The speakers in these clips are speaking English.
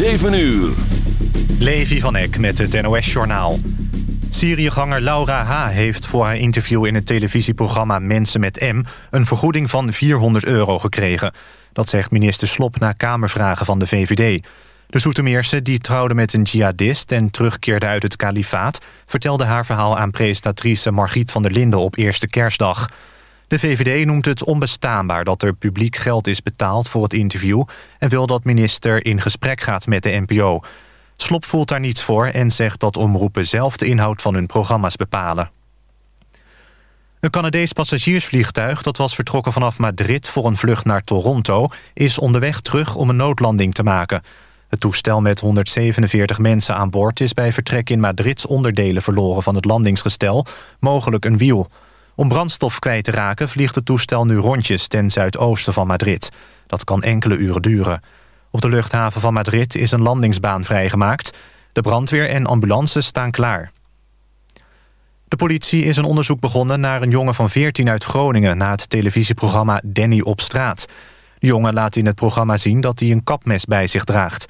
7 uur. Levi van Eck met het NOS-journaal. Syriëganger Laura H. heeft voor haar interview in het televisieprogramma Mensen met M... een vergoeding van 400 euro gekregen. Dat zegt minister Slop na Kamervragen van de VVD. De Soetermeerse, die trouwde met een jihadist en terugkeerde uit het kalifaat... vertelde haar verhaal aan presentatrice Margriet van der Linden op eerste kerstdag... De VVD noemt het onbestaanbaar dat er publiek geld is betaald voor het interview... en wil dat minister in gesprek gaat met de NPO. Slop voelt daar niets voor en zegt dat omroepen zelf de inhoud van hun programma's bepalen. Een Canadees passagiersvliegtuig dat was vertrokken vanaf Madrid voor een vlucht naar Toronto... is onderweg terug om een noodlanding te maken. Het toestel met 147 mensen aan boord is bij vertrek in Madrid onderdelen verloren van het landingsgestel, mogelijk een wiel... Om brandstof kwijt te raken vliegt het toestel nu rondjes ten zuidoosten van Madrid. Dat kan enkele uren duren. Op de luchthaven van Madrid is een landingsbaan vrijgemaakt. De brandweer en ambulances staan klaar. De politie is een onderzoek begonnen naar een jongen van 14 uit Groningen... na het televisieprogramma Danny op straat. De jongen laat in het programma zien dat hij een kapmes bij zich draagt.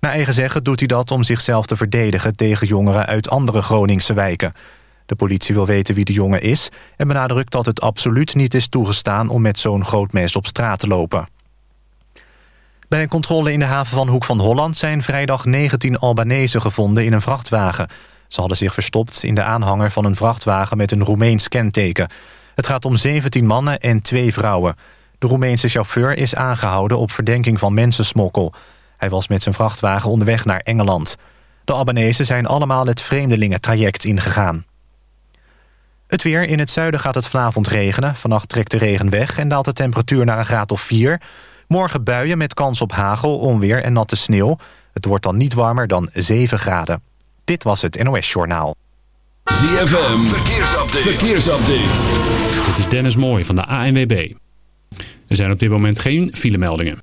Naar eigen zeggen doet hij dat om zichzelf te verdedigen... tegen jongeren uit andere Groningse wijken... De politie wil weten wie de jongen is... en benadrukt dat het absoluut niet is toegestaan... om met zo'n groot mes op straat te lopen. Bij een controle in de haven van Hoek van Holland... zijn vrijdag 19 Albanese gevonden in een vrachtwagen. Ze hadden zich verstopt in de aanhanger van een vrachtwagen... met een Roemeens kenteken. Het gaat om 17 mannen en twee vrouwen. De Roemeense chauffeur is aangehouden op verdenking van mensensmokkel. Hij was met zijn vrachtwagen onderweg naar Engeland. De Albanese zijn allemaal het vreemdelingentraject ingegaan. Het weer. In het zuiden gaat het vanavond regenen. Vannacht trekt de regen weg en daalt de temperatuur naar een graad of 4. Morgen buien met kans op hagel, onweer en natte sneeuw. Het wordt dan niet warmer dan 7 graden. Dit was het NOS Journaal. ZFM. Verkeersupdate. Verkeersupdate. Dit is Dennis Mooij van de ANWB. Er zijn op dit moment geen filemeldingen.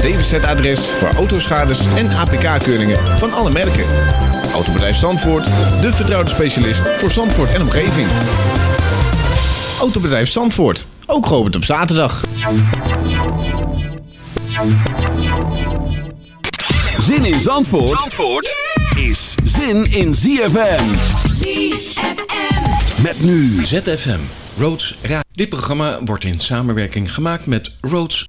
DWZ-adres voor autoschades en APK-keuringen van alle merken. Autobedrijf Zandvoort, de vertrouwde specialist voor Zandvoort en omgeving. Autobedrijf Zandvoort, ook geopend op zaterdag. Zin in Zandvoort, Zandvoort is zin in ZFM. ZFM. Met nu ZFM, Roads Ra Dit programma wordt in samenwerking gemaakt met Roads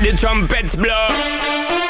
Make the trumpets blow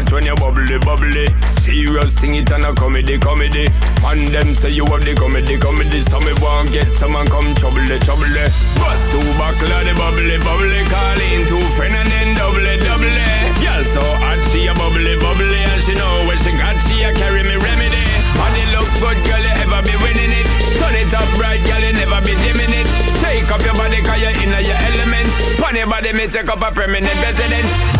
watch when you bubbly, bubbly. Serious thing, it and a comedy, comedy. Man, them say you have the comedy, comedy. So me want get someone come trouble, trouble. Bust two buckle of the bubbly, bubbly. Call in two friend and then double, double. Girl so hot, she a bubbly, bubbly. And she know when she got, she a carry me remedy. Body look good, girl, you ever be winning it. Turn it up right, girl, you never be dimming it. Take up your body, cause you're in your element. Your body, me take up a permanent residence.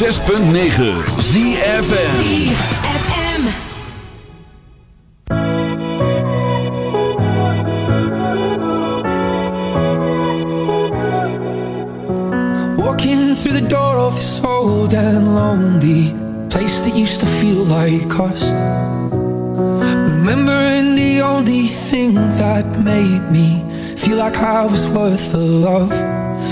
Despert ZFM Z F M. Walking through the door of this old and lonely place that used to feel like us. Rememberin' the oldie thing that made me feel like I was worth the love.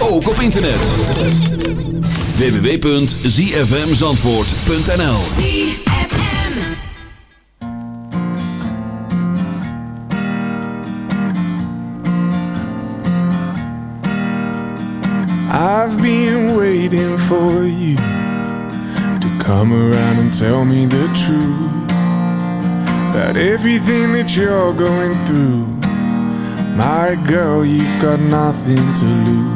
Ook op internet. www.zfmzandvoort.nl I've been waiting for you to come around and tell me the truth about everything that you're going through. My girl, you've got nothing to lose.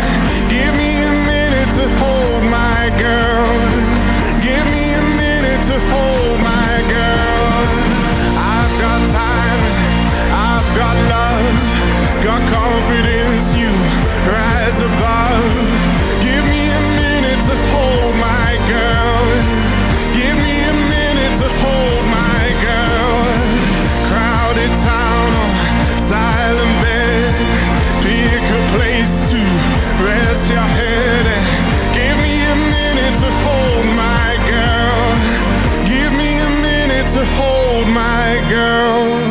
My girl.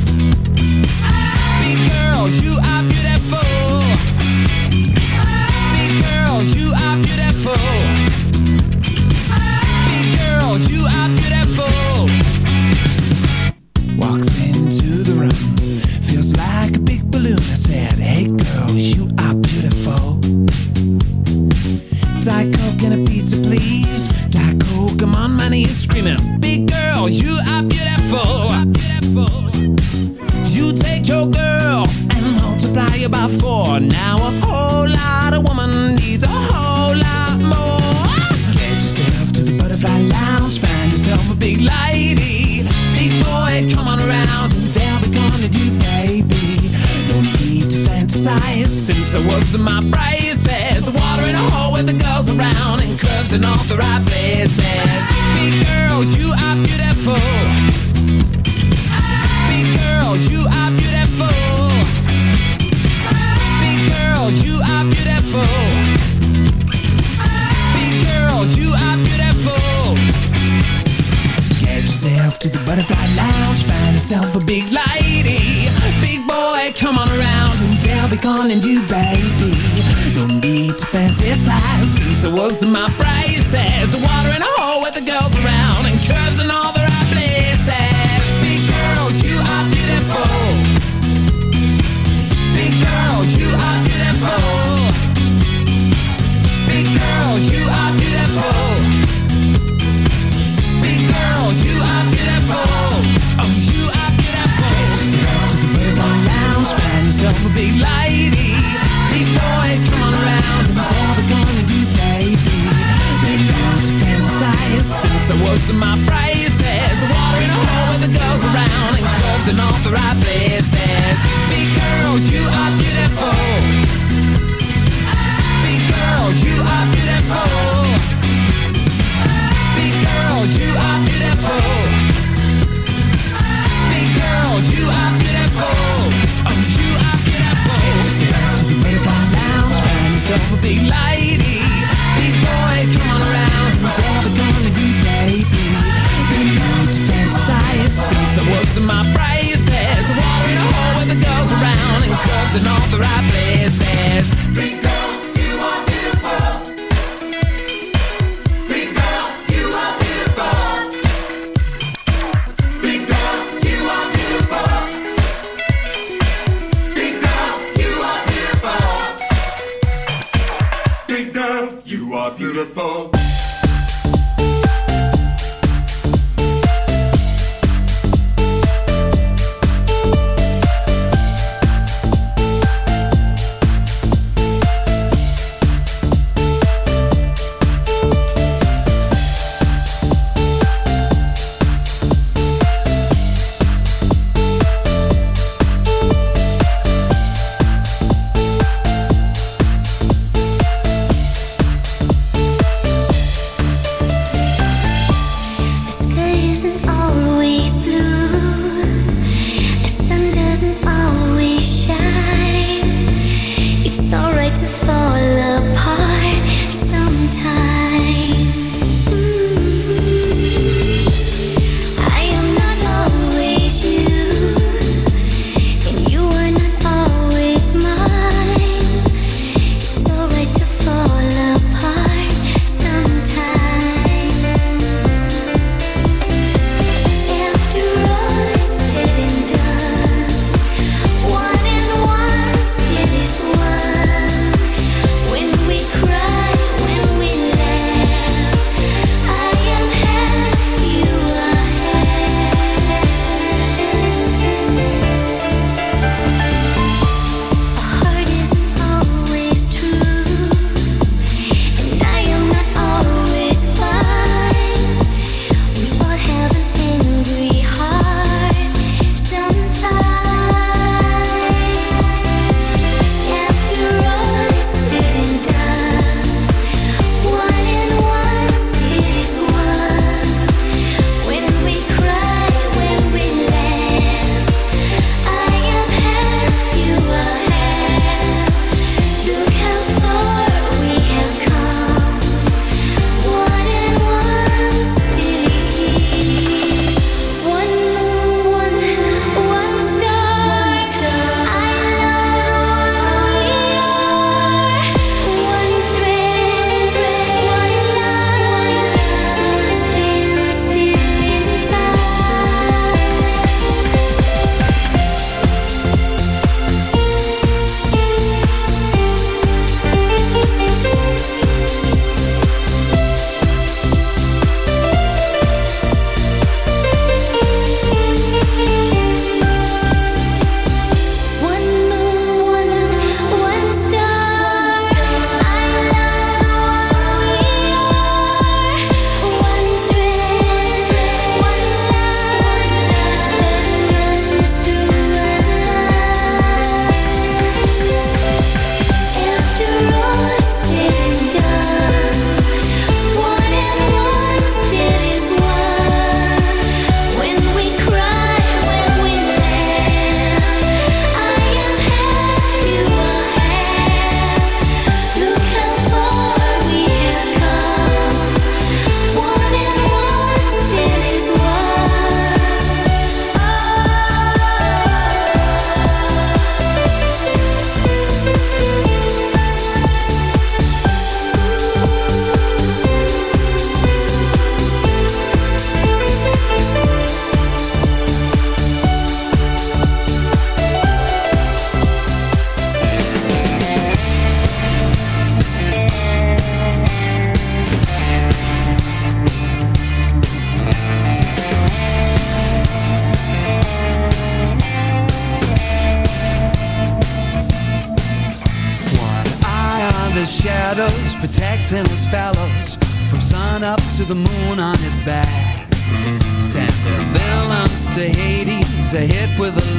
girls, you are beautiful. Big girls, you are beautiful. was my prices. Water of my phrases Water in a hole with the girls around And clubs in all the right places. Big girls, you are beautiful. Big girls, you are beautiful. Big girls, you are beautiful. Big girls, you are beautiful. Oh, you are beautiful. Step to the Mayfly Lounge Find yourself a big life So what's in my praises. Walking home with the girls around and clubs in all the right places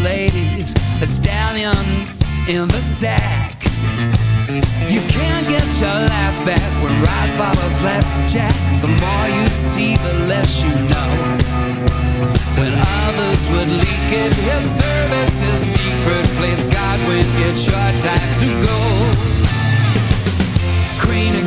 ladies, a stallion in the sack. You can't get your laugh back when right follows left, Jack. The more you see, the less you know. When others would leak it, his service is secret. Please God when it's your time to go. Of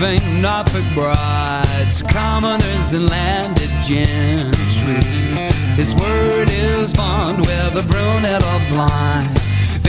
saving Norfolk brides, commoners and landed gentry. His word is bond, whether brunette or blind.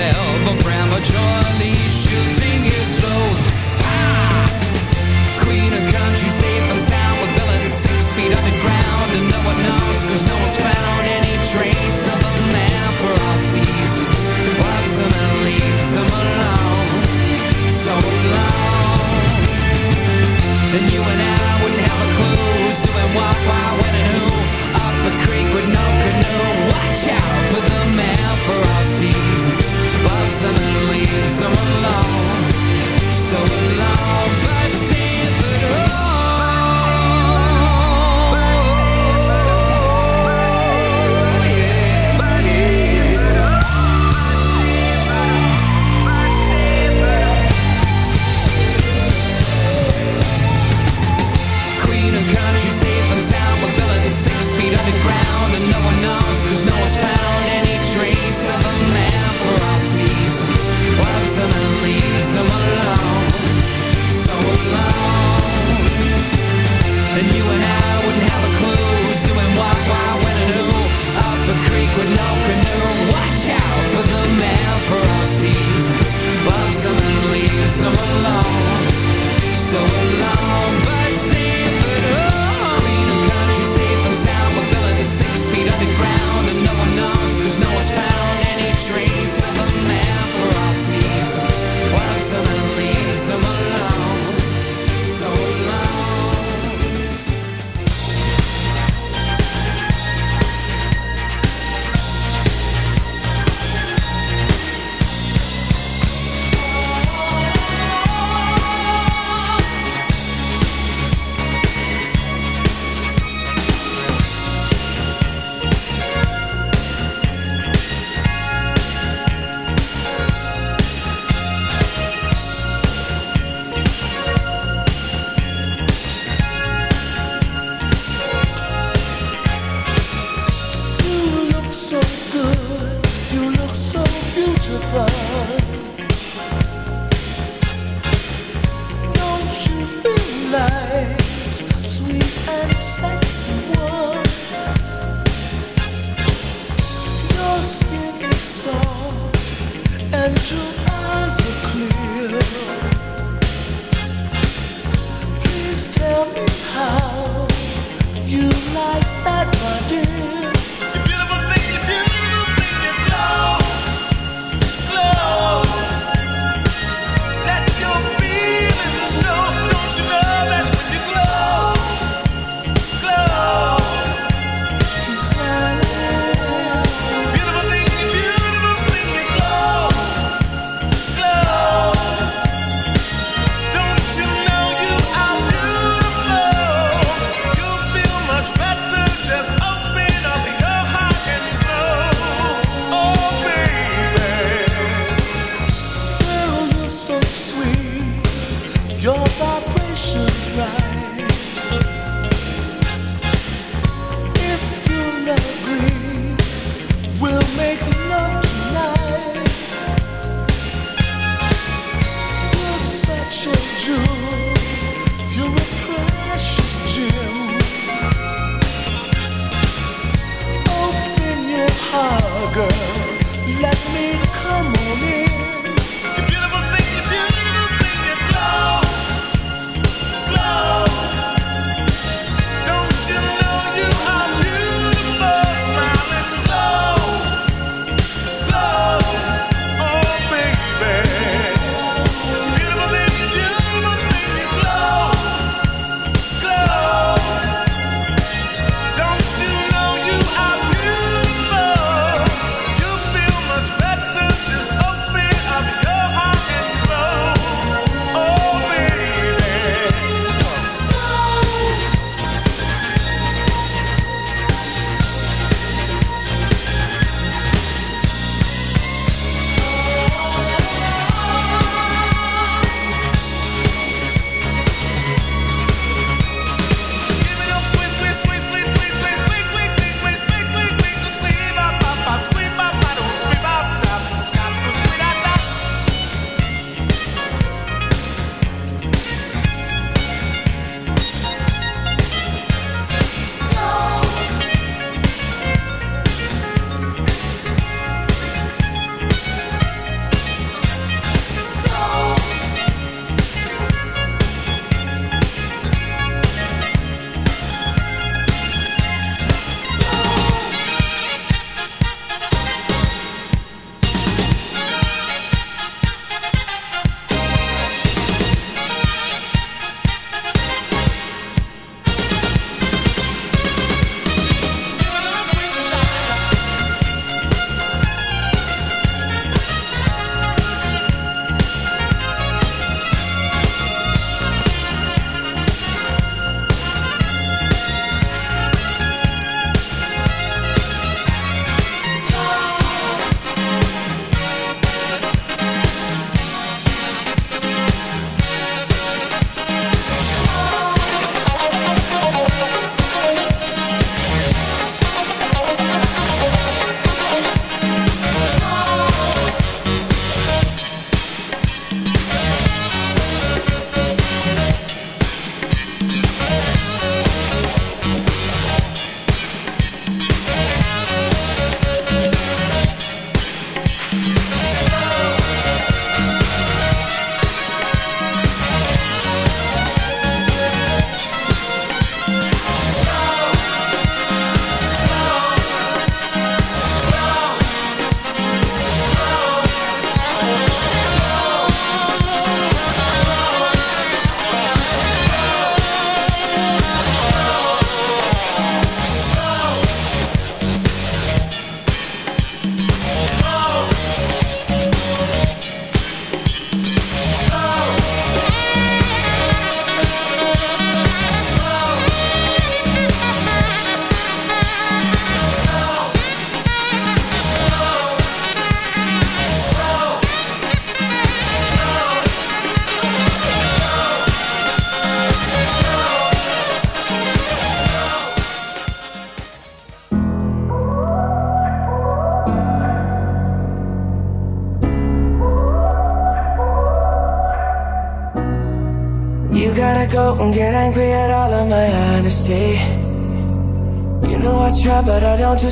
Automatic They'll prematurely shooting his load ah! Queen of country, safe and sound With villains six feet underground And no one knows cause no one's found Any trace beautiful.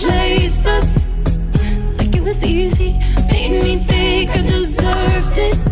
You us like it was easy. Made me think I deserved it.